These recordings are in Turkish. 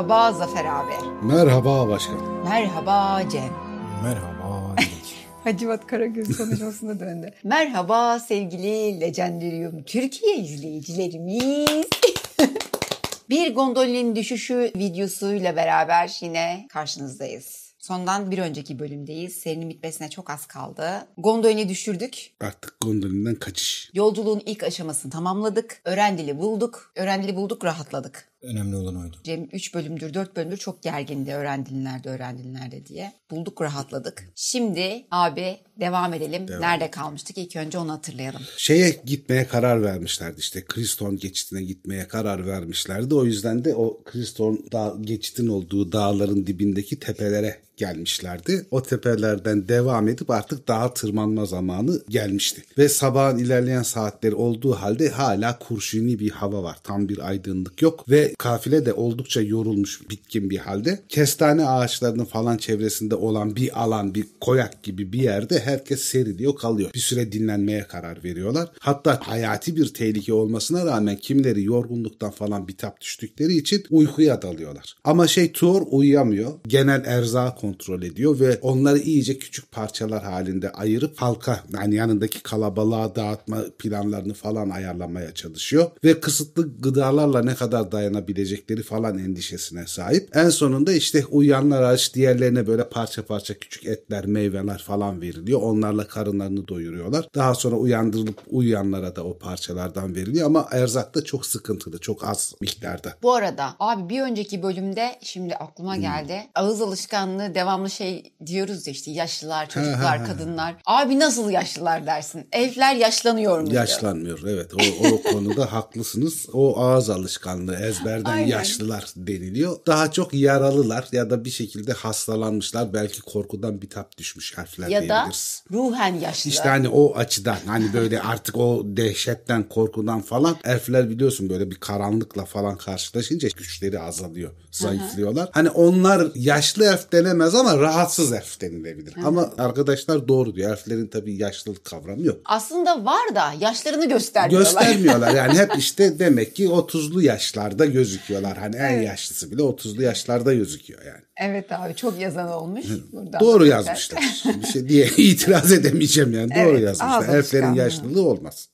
Merhaba Zafer abi. Merhaba başkan. Merhaba Cem. Merhaba. Hacivat Karagöz konuşmasına döndü. Merhaba sevgili Legendarium Türkiye izleyicilerimiz. bir gondolin düşüşü videosuyla beraber yine karşınızdayız. Sondan bir önceki bölümdeyiz. Serinin bitmesine çok az kaldı. Gondolini düşürdük. Artık gondolinden kaçış. Yolculuğun ilk aşamasını tamamladık. Örendil'i bulduk. Örendil'i bulduk rahatladık. Önemli olan oydu. Cem 3 bölümdür 4 bölümdür çok gergindi öğrendin nerede öğrendin nerede diye. Bulduk rahatladık. Şimdi abi devam edelim. Nerede kalmıştık ilk önce onu hatırlayalım. Şeye gitmeye karar vermişlerdi işte Kriston geçitine gitmeye karar vermişlerdi. O yüzden de o Kriston dağ, geçitin olduğu dağların dibindeki tepelere gelmişlerdi. O tepelerden devam edip artık dağa tırmanma zamanı gelmişti. Ve sabahın ilerleyen saatleri olduğu halde hala kurşuni bir hava var. Tam bir aydınlık yok ve kafile de oldukça yorulmuş bitkin bir halde. Kestane ağaçlarının falan çevresinde olan bir alan, bir koyak gibi bir yerde herkes seriliyor kalıyor. Bir süre dinlenmeye karar veriyorlar. Hatta hayati bir tehlike olmasına rağmen kimleri yorgunluktan falan bitap düştükleri için uykuya dalıyorlar. Ama şey Tuor uyuyamıyor. Genel erzağı kontrol ediyor ve onları iyice küçük parçalar halinde ayırıp halka yani yanındaki kalabalığa dağıtma planlarını falan ayarlamaya çalışıyor. Ve kısıtlı gıdalarla ne kadar dayanabilecekleri falan endişesine sahip. En sonunda işte uyuyanlar hariç diğerlerine böyle parça parça küçük etler, meyveler falan veriliyor. Onlarla karınlarını doyuruyorlar. Daha sonra uyandırılıp uyuyanlara da o parçalardan veriliyor ama erzak da çok sıkıntılı, çok az miktarda. Bu arada abi bir önceki bölümde şimdi aklıma geldi. Ağız alışkanlığı devamlı şey diyoruz ya işte yaşlılar, çocuklar, kadınlar. Abi nasıl yaşlılar dersin? Elfler yaşlanıyor mu? Yaşlanmıyor evet o, o konuda haklısınız. O ağız alışkanlığı ezberden Aynen. yaşlılar deniliyor. Daha çok yaralılar ya da bir şekilde hastalanmışlar belki korkudan bitap düşmüş harfler Ya da diyebiliriz. ruhen yaşlılar. İşte hani o açıdan hani böyle artık o dehşetten korkudan falan elfler biliyorsun böyle bir karanlıkla falan karşılaşınca güçleri azalıyor zayıflıyorlar. Hani onlar yaşlı elf denemez ama rahatsız elf denilebilir. Ama arkadaşlar doğru diyor elflerin tabii yaşlılık kavramı yok. Aslında var da yaşlarını göstermiyorlar. Göstermiyorlar yani hep işte demek ki 30'lu yaşlarda gözüküyorlar. Hani en yaşlısı bile 30'lu yaşlarda gözüküyor yani. Evet abi çok yazan olmuş. Buradan Doğru yazmışlar. bir şey diye itiraz edemeyeceğim yani. Doğru Evet, yazmışlar. Elflerin yaşlılığı olmaz.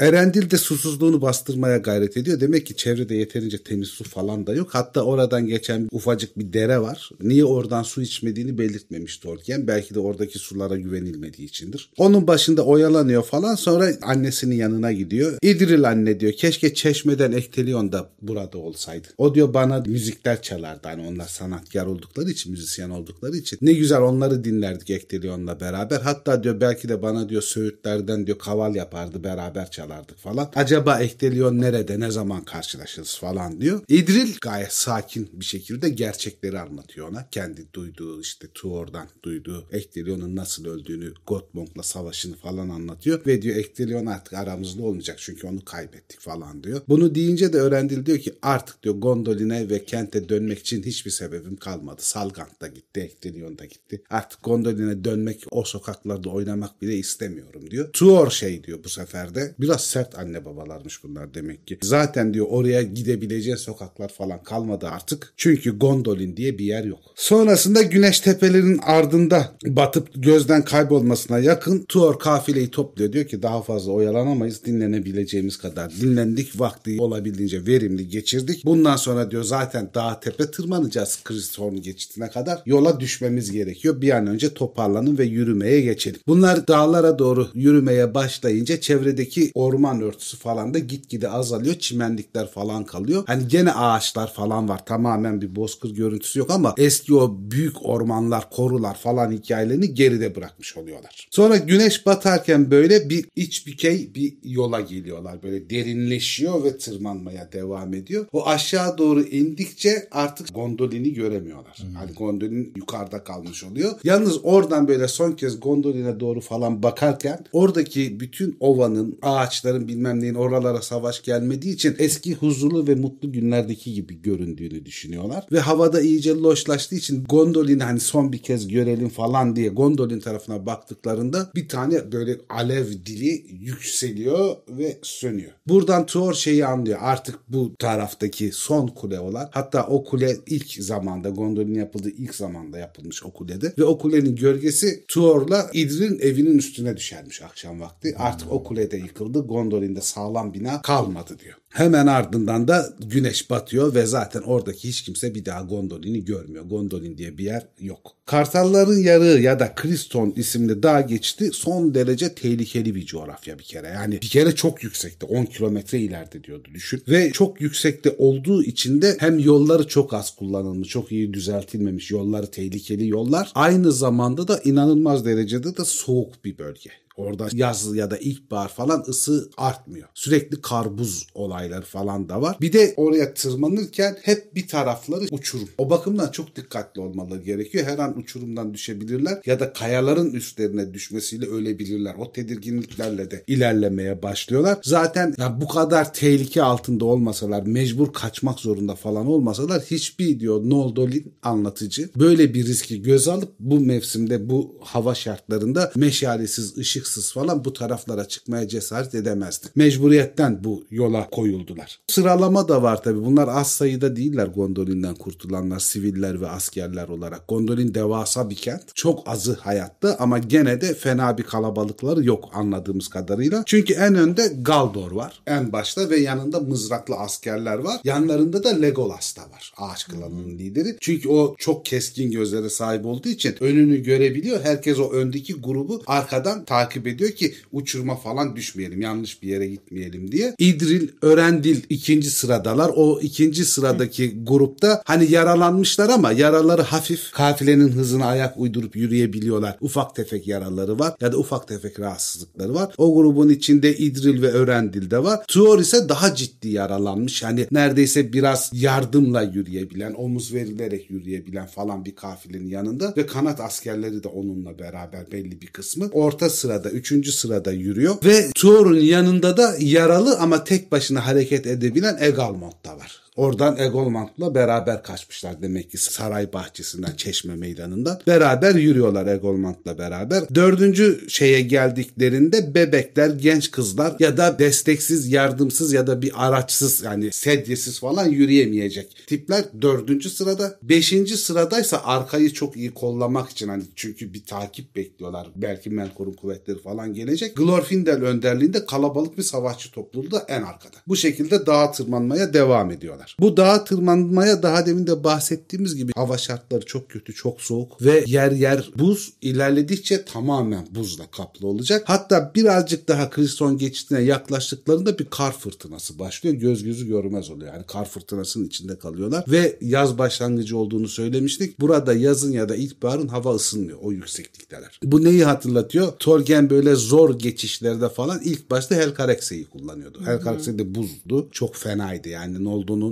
Erendil de susuzluğunu bastırmaya gayret ediyor. Demek ki çevrede yeterince temiz su falan da yok. Hatta oradan geçen ufacık bir dere var. Niye oradan su içmediğini belirtmemiş Tolkien. Belki de oradaki sulara güvenilmediği içindir. Onun başında oyalanıyor falan. Sonra annesinin yanına gidiyor. İdril anne diyor. Keşke çeşmeden Ektelion da burada olsaydı. O diyor bana müzikler çalardı. Hani onlar sanatkar oldukları için, müzisyen oldukları için. Ne güzel onları dinlerdik Ektelion'la beraber. Hatta diyor belki de bana diyor söğütlerden diyor kaval yapardı beraber çalardık falan. Acaba Ektelion nerede ne zaman karşılaşırız falan diyor. İdril gayet sakin bir şekilde gerçekleri anlatıyor ona. Kendi duyduğu işte Tuor'dan duyduğu Ektelion'un nasıl öldüğünü Gottmong'la savaşını falan anlatıyor. Ve diyor Ektelion artık aramızda olmayacak çünkü onu kaybettik falan diyor. Bunu deyince de öğrendil diyor ki artık diyor Gondolin'e ve kente dönmek için hiçbir sebebim kalmadı. Salgant da gitti, Ektelion da gitti. Artık Gondolin'e dönmek, o sokaklarda oynamak bile istemiyorum diyor. Tuor şey diyor bu sefer de. Biraz sert anne babalarmış bunlar demek ki. Zaten diyor oraya gidebileceğin sokaklar falan kalmadı artık. Çünkü Gondolin diye bir yer yok. Sonrasında güneş tepelerinin ardında batıp gözden kaybolmasına yakın Tuor kafileyi topluyor. Diyor ki daha fazla oyalanamayız. Dinlenebileceğimiz kadar dinlendik. Vakti olabildiğince verimli geçirdik. Bundan sonra diyor zaten dağ tepe tırmanacağız Kristorn geçitine kadar. Yola düşmemiz gerekiyor. Bir an önce toparlanın ve yürümeye geçelim. Bunlar dağlara doğru yürümeye başlayınca çevredeki orman örtüsü falan da gitgide azalıyor. Çimenlikler falan kalıyor. Hani gene ağaçlar falan var. Tamamen bir bozkır görüntüsü yok ama eski o büyük ormanlar, korular falan hikayelerini geride bırakmış oluyorlar. Sonra güneş batarken böyle bir iç bükey bir yola geliyorlar. Böyle derinleşiyor ve tırmanmaya devam ediyor. O aşağı doğru indikçe artık gondolini göremiyorlar. Hani gondolin yukarıda kalmış oluyor. Yalnız oradan böyle son kez gondoline doğru falan bakarken oradaki bütün ovanın, ağaç haçların bilmem neyin oralara savaş gelmediği için eski huzurlu ve mutlu günlerdeki gibi göründüğünü düşünüyorlar. Ve havada iyice loşlaştığı için Gondolin'i hani son bir kez görelim falan diye Gondolin tarafına baktıklarında bir tane böyle alev dili yükseliyor ve sönüyor. Buradan Tuor şeyi anlıyor. Artık bu taraftaki son kule olan hatta o kule ilk zamanda Gondolin yapıldığı ilk zamanda yapılmış o kulede ve o kulenin gölgesi Tuor'la İdril'in evinin üstüne düşermiş akşam vakti. Artık o kulede yıkıldı. Gondolin'de sağlam bina kalmadı diyor. Hemen ardından da güneş batıyor ve zaten oradaki hiç kimse bir daha Gondolin'i görmüyor. Gondolin diye bir yer yok. Kartalların yarığı ya da Kriston isimli dağ geçti son derece tehlikeli bir coğrafya bir kere. Yani bir kere çok yüksekte 10 kilometre ileride diyordu düşün. Ve çok yüksekte olduğu için de hem yolları çok az kullanılmış, çok iyi düzeltilmemiş yolları tehlikeli yollar. Aynı zamanda da inanılmaz derecede de soğuk bir bölge. Orada yaz ya da ilkbahar falan ısı artmıyor. Sürekli kar buz olayları falan da var. Bir de oraya tırmanırken hep bir tarafları uçurum. O bakımdan çok dikkatli olmaları gerekiyor. Her an uçurumdan düşebilirler ya da kayaların üstlerine düşmesiyle ölebilirler. O tedirginliklerle de ilerlemeye başlıyorlar. Zaten ya bu kadar tehlike altında olmasalar, mecbur kaçmak zorunda falan olmasalar hiçbir diyor Noldolin anlatıcı böyle bir riski göz alıp bu mevsimde bu hava şartlarında meşalesiz, ışıksız falan bu taraflara çıkmaya cesaret edemezdi. Mecburiyetten bu yola koyuldular. Sıralama da var tabi. Bunlar az sayıda değiller Gondolin'den kurtulanlar, siviller ve askerler olarak. Gondolin devasa bir kent. Çok azı hayatta ama gene de fena bir kalabalıkları yok anladığımız kadarıyla. Çünkü en önde Galdor var. En başta ve yanında mızraklı askerler var. Yanlarında da Legolas da var. Ağaç klanının lideri. Çünkü o çok keskin gözlere sahip olduğu için önünü görebiliyor. Herkes o öndeki grubu arkadan takip ediyor ki uçurma falan düşmeyelim. Yanlış bir yere gitmeyelim diye. İdril, Örendil ikinci sıradalar. O ikinci sıradaki grupta hani yaralanmışlar ama yaraları hafif. Kafilenin hızına ayak uydurup yürüyebiliyorlar. Ufak tefek yaraları var ya da ufak tefek rahatsızlıkları var. O grubun içinde İdril ve Örendil de var. Tuor ise daha ciddi yaralanmış. Hani neredeyse biraz yardımla yürüyebilen, omuz verilerek yürüyebilen falan bir kafilenin yanında ve kanat askerleri de onunla beraber belli bir kısmı. Orta sırada, üçüncü sırada yürüyor ve Tuor'un yanında da yaralı ama tek başına hareket edebilen Egalmont da var. Oradan Egolmant'la beraber kaçmışlar demek ki saray bahçesinden Çeşme Meydanı'ndan. Beraber yürüyorlar Egolmant'la beraber. Dördüncü şeye geldiklerinde bebekler, genç kızlar ya da desteksiz, yardımsız ya da bir araçsız yani sedyesiz falan yürüyemeyecek tipler dördüncü sırada. Beşinci sıradaysa arkayı çok iyi kollamak için hani çünkü bir takip bekliyorlar. Belki Melkor'un kuvvetleri falan gelecek. Glorfindel önderliğinde kalabalık bir savaşçı topluluğu da en arkada. Bu şekilde dağa tırmanmaya devam ediyorlar. Bu dağa tırmanmaya daha demin de bahsettiğimiz gibi hava şartları çok kötü, çok soğuk ve yer yer buz ilerledikçe tamamen buzla kaplı olacak. Hatta birazcık daha Kriston geçtiğine yaklaştıklarında bir kar fırtınası başlıyor. Göz gözü görmez oluyor. Yani kar fırtınasının içinde kalıyorlar ve yaz başlangıcı olduğunu söylemiştik. Burada yazın ya da ilkbaharın hava ısınmıyor o yükseklikteler. Bu neyi hatırlatıyor? Torgen böyle zor geçişlerde falan ilk başta Helkarekse'yi kullanıyordu. Helkarekse de buzdu. Çok fenaydı yani ne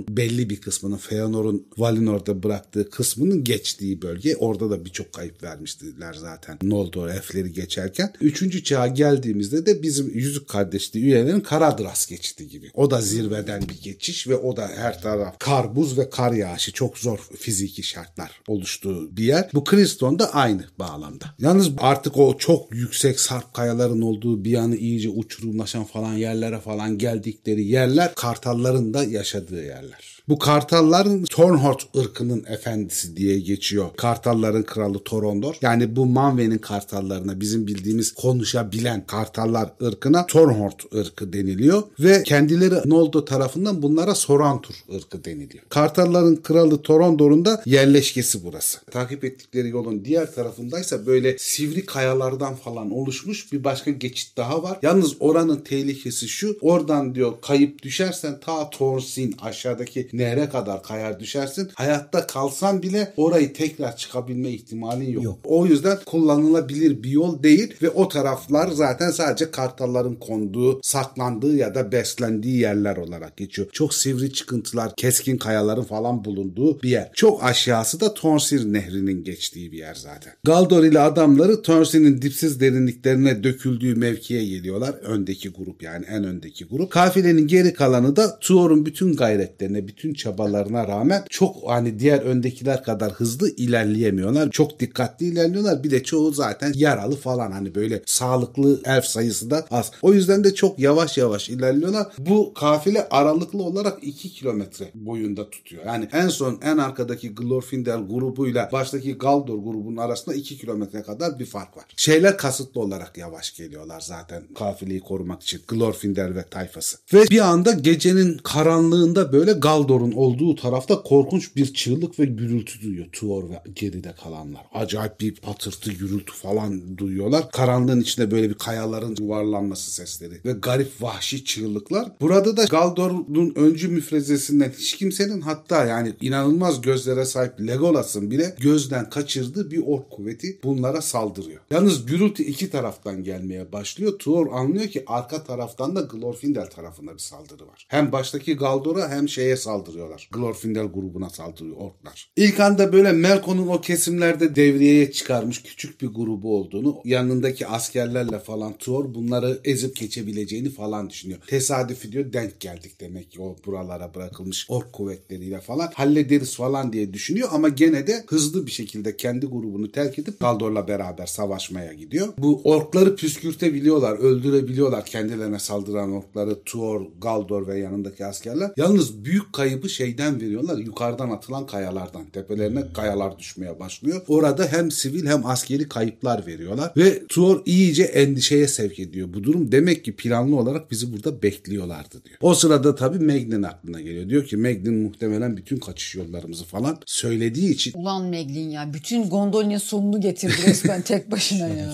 belli bir kısmının Feanor'un Valinor'da bıraktığı kısmının geçtiği bölge. Orada da birçok kayıp vermiştiler zaten Noldor elfleri geçerken. Üçüncü çağa geldiğimizde de bizim Yüzük Kardeşliği üyelerin Karadras geçti gibi. O da zirveden bir geçiş ve o da her taraf kar, buz ve kar yağışı çok zor fiziki şartlar oluştuğu bir yer. Bu Kriston da aynı bağlamda. Yalnız artık o çok yüksek sarp kayaların olduğu bir yanı iyice uçurumlaşan falan yerlere falan geldikleri yerler kartalların da yaşadığı yerler. Bu kartalların Tornhort ırkının efendisi diye geçiyor. Kartalların kralı Torondor. Yani bu Manwe'nin kartallarına bizim bildiğimiz konuşabilen kartallar ırkına Tornhort ırkı deniliyor. Ve kendileri Noldo tarafından bunlara Sorantur ırkı deniliyor. Kartalların kralı Torondor'un da yerleşkesi burası. Takip ettikleri yolun diğer tarafındaysa böyle sivri kayalardan falan oluşmuş bir başka geçit daha var. Yalnız oranın tehlikesi şu. Oradan diyor kayıp düşersen ta Torsin aşağıdaki nehre kadar kayar düşersin. Hayatta kalsan bile orayı tekrar çıkabilme ihtimalin yok. Yok. O yüzden kullanılabilir bir yol değil ve o taraflar zaten sadece kartalların konduğu, saklandığı ya da beslendiği yerler olarak geçiyor. Çok sivri çıkıntılar, keskin kayaların falan bulunduğu bir yer. Çok aşağısı da Tonsir Nehri'nin geçtiği bir yer zaten. Galdor ile adamları Tonsir'in dipsiz derinliklerine döküldüğü mevkiye geliyorlar. Öndeki grup yani en öndeki grup. Kafilenin geri kalanı da Tuor'un bütün gayretlerine, bütün çabalarına rağmen çok hani diğer öndekiler kadar hızlı ilerleyemiyorlar. Çok dikkatli ilerliyorlar. Bir de çoğu zaten yaralı falan hani böyle sağlıklı elf sayısı da az. O yüzden de çok yavaş yavaş ilerliyorlar. Bu kafile aralıklı olarak 2 kilometre boyunda tutuyor. Yani en son en arkadaki Glorfindel grubuyla baştaki Galdor grubunun arasında 2 kilometre kadar bir fark var. Şeyler kasıtlı olarak yavaş geliyorlar zaten kafileyi korumak için. Glorfindel ve tayfası. Ve bir anda gecenin karanlığında böyle Galdor'un olduğu tarafta korkunç bir çığlık ve gürültü duyuyor Tuor ve geride kalanlar. Acayip bir patırtı, gürültü falan duyuyorlar. Karanlığın içinde böyle bir kayaların yuvarlanması sesleri ve garip vahşi çığlıklar. Burada da Galdor'un öncü müfrezesinden hiç kimsenin hatta yani inanılmaz gözlere sahip Legolas'ın bile gözden kaçırdığı bir ork kuvveti bunlara saldırıyor. Yalnız gürültü iki taraftan gelmeye başlıyor. Tuor anlıyor ki arka taraftan da Glorfindel tarafında bir saldırı var. Hem baştaki Galdor'a hem şeye saldırıyorlar. Glorfindel grubuna saldırıyor orklar. İlk anda böyle Melkon'un o kesimlerde devriyeye çıkarmış küçük bir grubu olduğunu, yanındaki askerlerle falan Tuor bunları ezip geçebileceğini falan düşünüyor. Tesadüfi diyor denk geldik demek ki o buralara bırakılmış ork kuvvetleriyle falan hallederiz falan diye düşünüyor ama gene de hızlı bir şekilde kendi grubunu terk edip Galdor'la beraber savaşmaya gidiyor. Bu orkları püskürtebiliyorlar, öldürebiliyorlar kendilerine saldıran orkları Tuor, Galdor ve yanındaki askerler. Yalnız büyük kaybı şeyden veriyorlar. Yukarıdan atılan kayalardan. Tepelerine kayalar düşmeye başlıyor. Orada hem sivil hem askeri kayıplar veriyorlar. Ve Tuor iyice endişeye sevk ediyor bu durum. Demek ki planlı olarak bizi burada bekliyorlardı diyor. O sırada tabii Meglin aklına geliyor. Diyor ki Meglin muhtemelen bütün kaçış yollarımızı falan söylediği için Ulan Meglin ya bütün gondolinin sonunu getirdi resmen tek başına ya.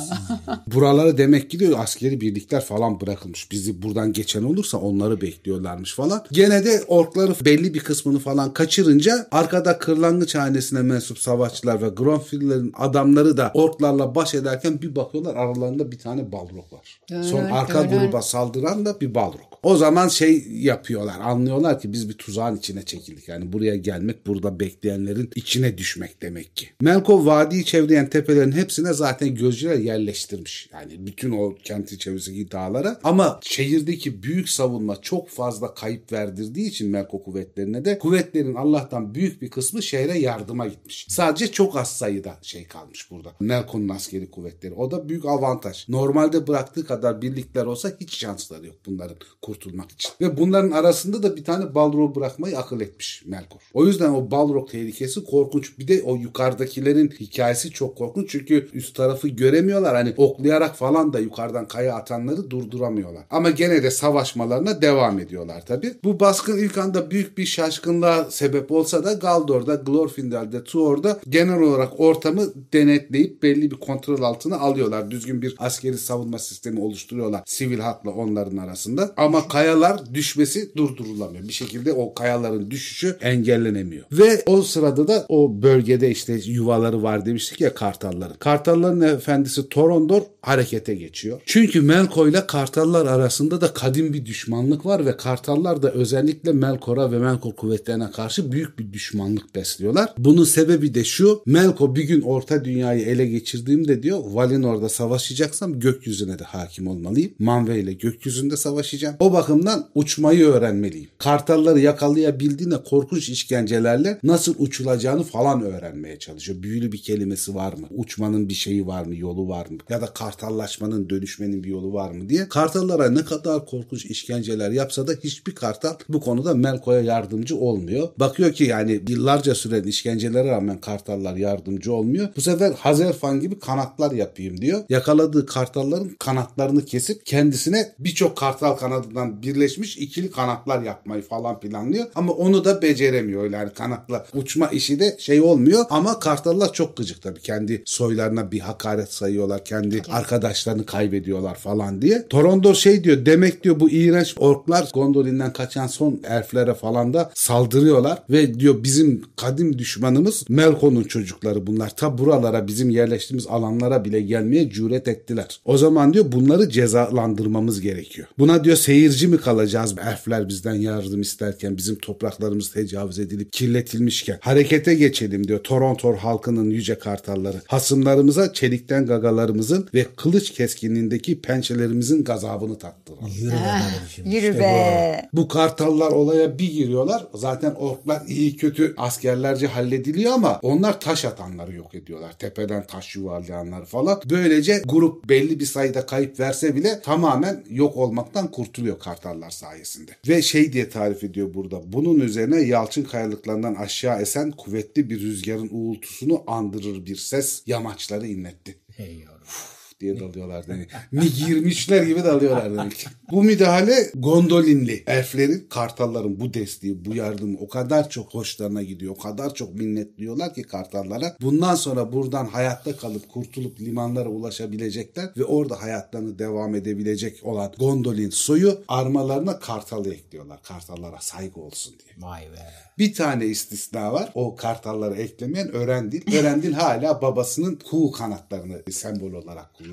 buralara demek ki diyor askeri birlikler falan bırakılmış. Bizi buradan geçen olursa onları bekliyorlarmış falan. Gene de orkları belli bir kısmını falan kaçırınca arkada kırlangıç hanesine mensup savaşçılar ve Gronfiller'in adamları da orklarla baş ederken bir bakıyorlar aralarında bir tane balrog var. Son Evet, arka evet. gruba saldıran da bir balrog. O zaman şey yapıyorlar anlıyorlar ki biz bir tuzağın içine çekildik. Yani buraya gelmek burada bekleyenlerin içine düşmek demek ki. Melkov vadiyi çevreyen tepelerin hepsine zaten gözcüler yerleştirmiş. Yani bütün o kenti çevresindeki dağlara. Ama şehirdeki büyük savunma çok fazla kayıp verdirdiği için Melko kuvvetlerine de kuvvetlerin Allah'tan büyük bir kısmı şehre yardıma gitmiş. Sadece çok az sayıda şey kalmış burada. Melko'nun askeri kuvvetleri. O da büyük avantaj. Normalde bıraktığı kadar birlikler olsa hiç şansları yok bunların kurtulmak için. Ve bunların arasında da bir tane Balrog bırakmayı akıl etmiş Melkor. O yüzden o Balrog tehlikesi korkunç. Bir de o yukarıdakilerin hikayesi çok korkunç. Çünkü üst tarafı göremiyorlar. Hani oklayarak falan da yukarıdan kaya atanları durduramıyorlar. Ama gene de savaşmalarına devam ediyorlar tabi. Bu baskın ilk anda büyük bir şaşkınlığa sebep olsa da Galdor'da, Glorfindel'de, Tuor'da genel olarak ortamı denetleyip belli bir kontrol altına alıyorlar. Düzgün bir askeri savunma sistemi oluşturuyorlar. Sivil halkla onların arasında. Ama kayalar düşmesi durdurulamıyor. Bir şekilde o kayaların düşüşü engellenemiyor. Ve o sırada da o bölgede işte yuvaları var demiştik ya kartalların. Kartalların efendisi Torondor harekete geçiyor. Çünkü Melko ile kartallar arasında da kadim bir düşmanlık var ve kartallar da özellikle Melkor'a ve Melkor kuvvetlerine karşı büyük bir düşmanlık besliyorlar. Bunun sebebi de şu. Melko bir gün orta dünyayı ele geçirdiğimde diyor Valinor'da savaşacaksam gökyüzüne de hakim olmalıyım. Manve ile gökyüzünde savaşacağım. O bakımdan uçmayı öğrenmeliyim. Kartalları yakalayabildiğinde korkunç işkencelerle nasıl uçulacağını falan öğrenmeye çalışıyor. Büyülü bir kelimesi var mı? Uçmanın bir şeyi var mı? Yolu var mı? Ya da kartallaşmanın, dönüşmenin bir yolu var mı diye. Kartallara ne kadar korkunç işkenceler yapsa da hiçbir kartal bu konuda Melko'ya yardımcı olmuyor. Bakıyor ki yani yıllarca süren işkencelere rağmen kartallar yardımcı olmuyor. Bu sefer Hazerfan gibi kanatlar yapayım diyor. Yakaladığı kartalların kanatlarını kesip kendisine birçok kartal kanadından birleşmiş ikili kanatlar yapmayı falan planlıyor. Ama onu da beceremiyor yani kanatla uçma işi de şey olmuyor. Ama kartallar çok gıcık tabii. Kendi soylarına bir hakaret sayıyorlar. Kendi arkadaşlarını kaybediyorlar falan diye. Torondor şey diyor demek diyor bu iğrenç orklar Gondolin'den kaçan son elflere falan anda saldırıyorlar ve diyor bizim kadim düşmanımız Melkon'un çocukları bunlar. Ta buralara bizim yerleştiğimiz alanlara bile gelmeye cüret ettiler. O zaman diyor bunları cezalandırmamız gerekiyor. Buna diyor seyirci mi kalacağız? Elfler bizden yardım isterken bizim topraklarımız tecavüz edilip kirletilmişken harekete geçelim diyor Toronto halkının yüce kartalları. Hasımlarımıza çelikten gagalarımızın ve kılıç keskinliğindeki pençelerimizin gazabını tattılar. Yürü be kardeşim. Yürü İşte be. Bu kartallar olaya bir giriyorlar. Zaten orklar iyi kötü askerlerce hallediliyor ama onlar taş atanları yok ediyorlar. Tepeden taş yuvarlayanlar falan. Böylece grup belli bir sayıda kayıp verse bile tamamen yok olmaktan kurtuluyor kartallar sayesinde. Ve şey diye tarif ediyor burada. Bunun üzerine yalçın kayalıklarından aşağı esen kuvvetli bir rüzgarın uğultusunu andırır bir ses yamaçları inletti. Hey yavrum. Diye dalıyorlar demek. Mi girmişler gibi dalıyorlar demek. bu müdahale gondolinli. Elflerin, kartalların bu desteği, bu yardımı o kadar çok hoşlarına gidiyor. O kadar çok minnetliyorlar ki kartallara. Bundan sonra buradan hayatta kalıp kurtulup limanlara ulaşabilecekler ve orada hayatlarını devam edebilecek olan gondolin soyu armalarına kartalı ekliyorlar. Kartallara saygı olsun diye. Vay be. Bir tane istisna var. O kartalları eklemeyen Örendil. Örendil hala babasının kuğu kanatlarını sembol olarak kullanıyor.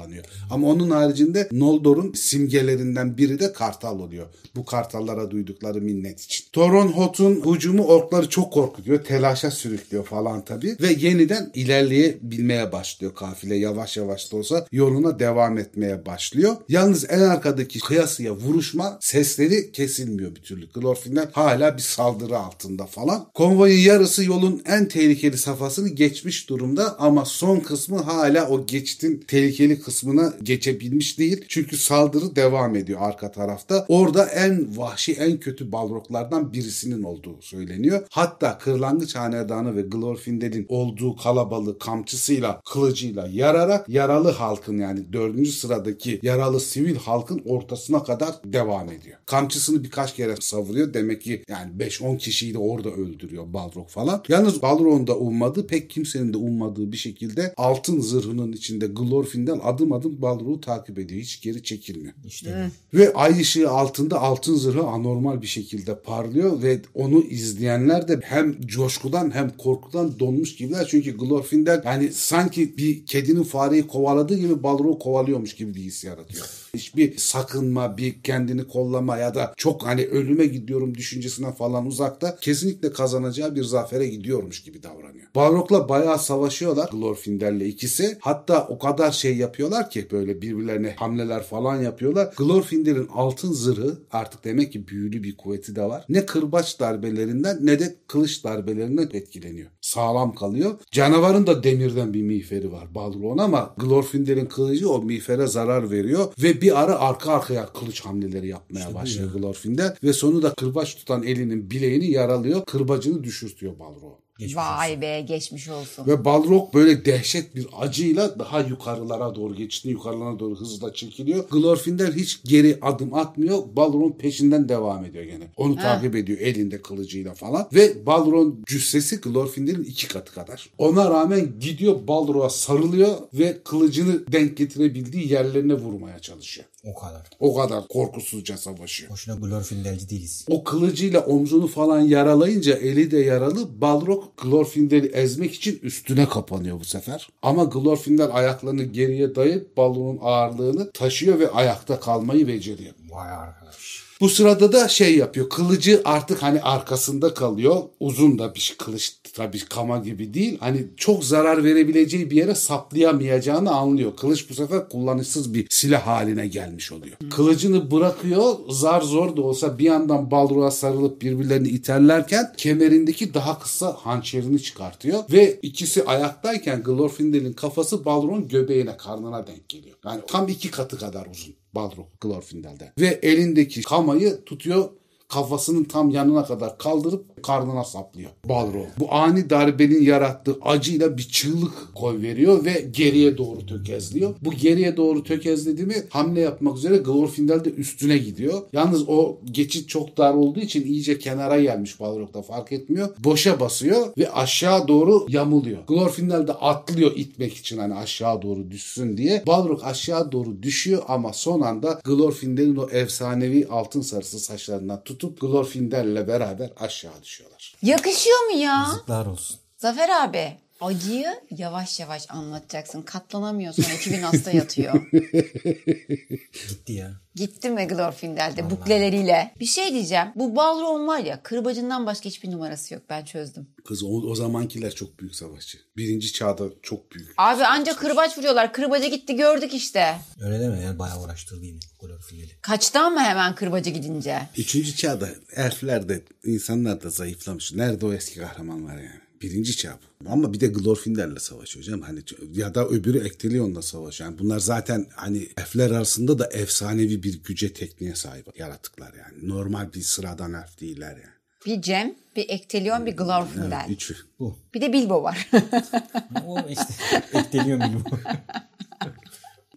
Ama onun haricinde Noldor'un simgelerinden biri de kartal oluyor. Bu kartallara duydukları minnet için. Thoronhot'un hücumu orkları çok korkutuyor. Telaşa sürüklüyor falan tabii. Ve yeniden ilerleyebilmeye başlıyor kafile. Yavaş yavaş da olsa yoluna devam etmeye başlıyor. Yalnız en arkadaki kıyasıya vuruşma sesleri kesilmiyor bir türlü. Glorfindel hala bir saldırı altında falan. Konvoyun yarısı yolun en tehlikeli safhasını geçmiş durumda ama son kısmı hala o geçtin tehlikeli kısmına geçebilmiş değil. Çünkü saldırı devam ediyor arka tarafta. Orada en vahşi, en kötü balroklardan birisinin olduğu söyleniyor. Hatta Kırlangıç Hanedanı ve Glorfindel'in olduğu kalabalığı kamçısıyla, kılıcıyla yararak yaralı halkın yani dördüncü sıradaki yaralı sivil halkın ortasına kadar devam ediyor. Kamçısını birkaç kere savuruyor. Demek ki yani 5-10 kişiyi de orada öldürüyor Balrog falan. Yalnız Balrog'un da ummadığı pek kimsenin de ummadığı bir şekilde altın zırhının içinde Glorfindel adım adım Balrog'u takip ediyor. Hiç geri çekilmiyor. İşte Ve ay ışığı altında altın zırhı anormal bir şekilde parlıyor ve onu izleyenler de hem coşkudan hem korkudan donmuş gibiler. Çünkü Glorfindel yani sanki bir kedinin fareyi kovaladığı gibi Balrog'u kovalıyormuş gibi bir his yaratıyor. Hiçbir sakınma, bir kendini kollama ya da çok hani ölüme gidiyorum düşüncesinden falan uzakta kesinlikle kazanacağı bir zafere gidiyormuş gibi davranıyor. Balrog'la bayağı savaşıyorlar Glorfindel'le ikisi. Hatta o kadar şey yapıyorlar ki böyle birbirlerine hamleler falan yapıyorlar. Glorfindel'in altın zırhı artık demek ki büyülü bir kuvveti de var. Ne kırbaç darbelerinden ne de kılıç darbelerinden etkileniyor. Sağlam kalıyor. Canavarın da demirden bir miğferi var Balrog'un ama Glorfindel'in kılıcı o miğfere zarar veriyor ve bir ara arka arkaya kılıç hamleleri yapmaya başlıyor Glorfindel ve sonunda kırbaç tutan elinin bileğini yaralıyor. Kırbacını düşürtüyor Balrog'u. Geçmiş Vay be geçmiş olsun. Ve Balrog böyle dehşet bir acıyla daha yukarılara doğru geçti. Yukarılara doğru hızla çekiliyor. Glorfindel hiç geri adım atmıyor. Balrog'un peşinden devam ediyor gene. Onu takip ediyor elinde kılıcıyla falan. Ve Balrog'un cüssesi Glorfindel'in iki katı kadar. Ona rağmen gidiyor Balrog'a sarılıyor ve kılıcını denk getirebildiği yerlerine vurmaya çalışıyor. O kadar. O kadar korkusuzca savaşıyor. Boşuna Glorfindelci değiliz. O kılıcıyla omzunu falan yaralayınca eli de yaralı. Balrog Glorfindel'i ezmek için üstüne kapanıyor bu sefer. Ama Glorfindel ayaklarını geriye dayayıp Balrog'un ağırlığını taşıyor ve ayakta kalmayı beceriyor. Vay arkadaş. Bu sırada da şey yapıyor. Kılıcı artık hani arkasında kalıyor. Uzun da bir kılıç tabii kama gibi değil. Hani çok zarar verebileceği bir yere saplayamayacağını anlıyor. Kılıç bu sefer kullanışsız bir silah haline gelmiş oluyor. Kılıcını bırakıyor. Zar zor da olsa bir yandan Balrog'a sarılıp birbirlerini iterlerken kemerindeki daha kısa hançerini çıkartıyor. Ve ikisi ayaktayken Glorfindel'in kafası Balrog'un göbeğine, karnına denk geliyor. Yani tam iki katı kadar uzun. Balrog Glorfindel'den. Ve elindeki kamayı tutuyor kafasının tam yanına kadar kaldırıp karnına saplıyor Balrog. Bu ani darbenin yarattığı acıyla bir çığlık koy veriyor ve geriye doğru tökezliyor. Bu geriye doğru tökezledi mi hamle yapmak üzere Glorfindel de üstüne gidiyor. Yalnız o geçit çok dar olduğu için iyice kenara gelmiş Balrog da fark etmiyor. Boşa basıyor ve aşağı doğru yamuluyor. Glorfindel de atlıyor itmek için hani aşağı doğru düşsün diye. Balrog aşağı doğru düşüyor ama son anda Glorfindel'in o efsanevi altın sarısı saçlarından tut tutup Glorfindel'le beraber aşağı düşüyorlar. Yakışıyor mu ya? Yazıklar olsun. Zafer abi acıyı yavaş yavaş anlatacaksın. Katlanamıyorsun. Ekibin hasta yatıyor. Gitti ya. Gittim mi Glorfindel'de bukleleriyle. Bir şey diyeceğim. Bu Balron var ya kırbacından başka hiçbir numarası yok. Ben çözdüm. Kız o, o zamankiler çok büyük savaşçı. Birinci çağda çok büyük. Abi anca kırbaç vuruyorlar. Kırbaca gitti gördük işte. Öyle deme yani bayağı uğraştırdı yine klorofilleri. Kaçtan mı hemen kırbacı gidince? Üçüncü çağda elfler de insanlar da zayıflamış. Nerede o eski kahramanlar yani? Birinci bu. Ama bir de Glorfindel'le savaşıyor canım. Hani ya da öbürü Ectelion'la savaşıyor. Yani bunlar zaten hani elfler arasında da efsanevi bir güce tekniğe sahip yaratıklar yani. Normal bir sıradan elf değiller yani. Bir Cem, bir Ektelion, bir Glorfindel. Evet, üçü. Bu. Bir de Bilbo var. O işte ekleniyor bilim.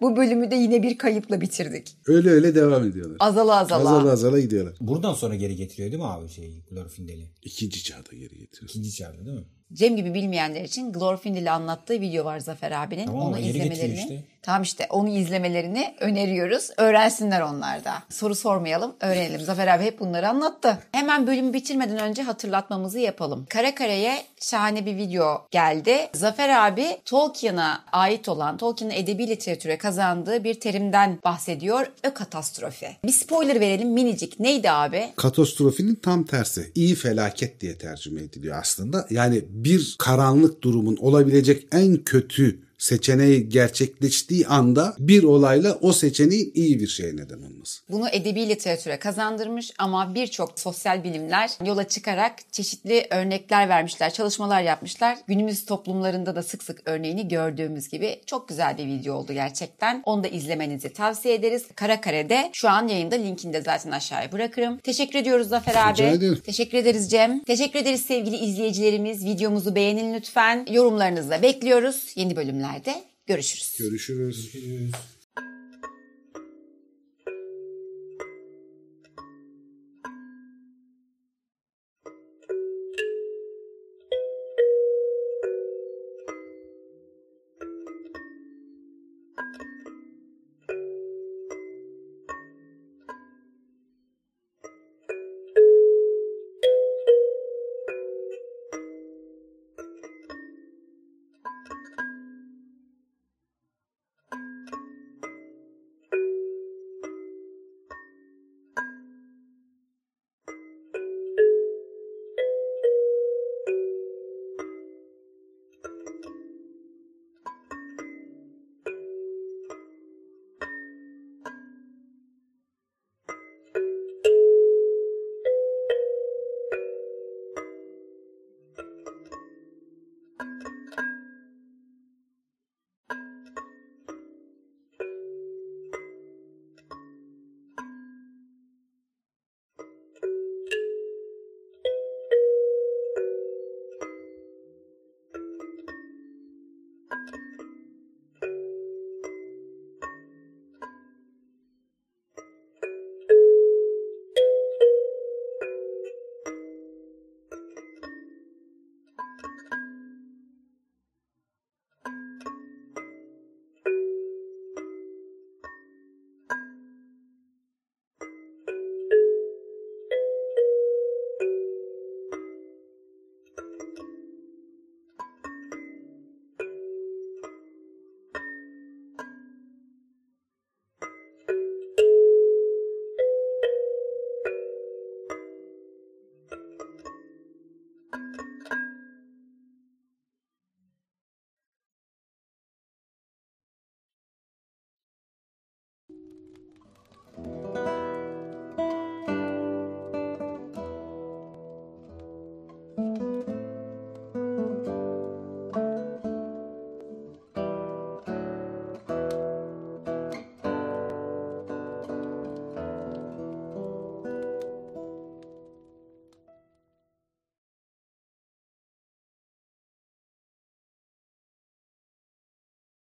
Bu bölümü de yine bir kayıpla bitirdik. Öyle öyle devam ediyorlar. Azala azala. Azala azala gidiyorlar. Buradan sonra geri getiriyor değil mi abi şey klorofindeli? İkinci çağda geri getiriyor. İkinci çağda değil mi? Cem gibi bilmeyenler için Glorfindel'i anlattığı video var Zafer abinin. Tamam onu izlemelerini. işte. Tamam işte onu izlemelerini öneriyoruz. Öğrensinler onlar da. Soru sormayalım, öğrenelim. Zafer abi hep bunları anlattı. Hemen bölümü bitirmeden önce hatırlatmamızı yapalım. Kare Kare'ye şahane bir video geldi. Zafer abi Tolkien'a ait olan, Tolkien'in edebi literatüre kazandığı bir terimden bahsediyor. Ökatastrofi. Bir spoiler verelim minicik. Neydi abi? Katastrofinin tam tersi. İyi felaket diye tercüme ediliyor aslında. Yani bir karanlık durumun olabilecek en kötü seçeneği gerçekleştiği anda bir olayla o seçeneğin iyi bir şeye neden olması. Bunu edebi literatüre kazandırmış ama birçok sosyal bilimler yola çıkarak çeşitli örnekler vermişler, çalışmalar yapmışlar. Günümüz toplumlarında da sık sık örneğini gördüğümüz gibi çok güzel bir video oldu gerçekten. Onu da izlemenizi tavsiye ederiz. Kara Kare'de şu an yayında linkini de zaten aşağıya bırakırım. Teşekkür ediyoruz Zafer abi. Rica ederim. Teşekkür ederiz Cem. Teşekkür ederiz sevgili izleyicilerimiz. Videomuzu beğenin lütfen. Yorumlarınızı da bekliyoruz. Yeni bölümlerde görüşürüz. Görüşürüz. Görüşürüz.